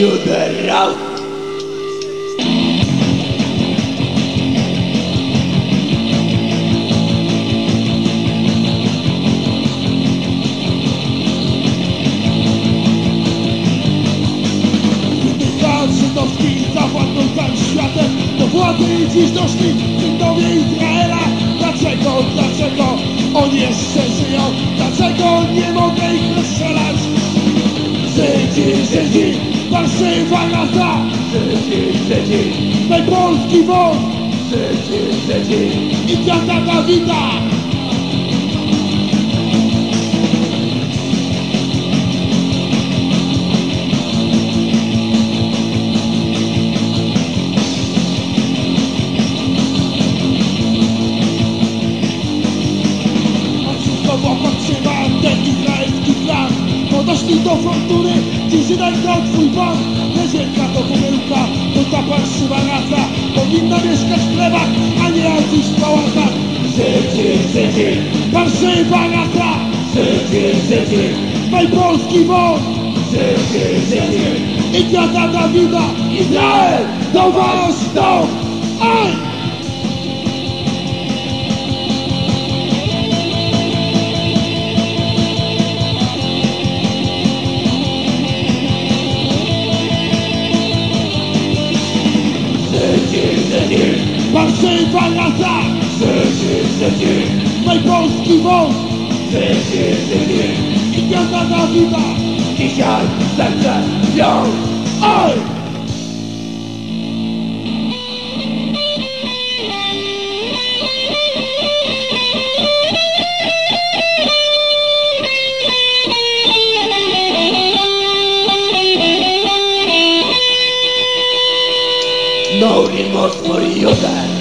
Juderał. Pan żydowski zawładnął tam światem Do władzy dziś doszli synowie Izraela Dlaczego, dlaczego oni jeszcze żyją? Dlaczego nie mogę ich rozstrzelać? Parszywa rasa Żydzi, Żydzi, Mej polski wąs Żydzi, Żydzi. i dziada Dawida. Podoszli do frontury, Żydek dał twój pan Niezielka to pomyłka, to ta parszywa rasa Powinna mieszkać w chlebach, a nie jakiś w pałacach Żydzi, Żydzi, Parszywa rasa, Żydzi, Żydzi, mej polski wąs. Żydzi, Żydzi. I dziada Dawida, Izrael, do was dom! Aj! Naszej I Dawida Dzisiaj serce Oj! No remorse for you then.